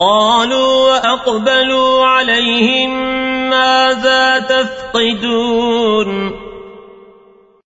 قالوا وأقبلوا عليهم ماذا تفقدون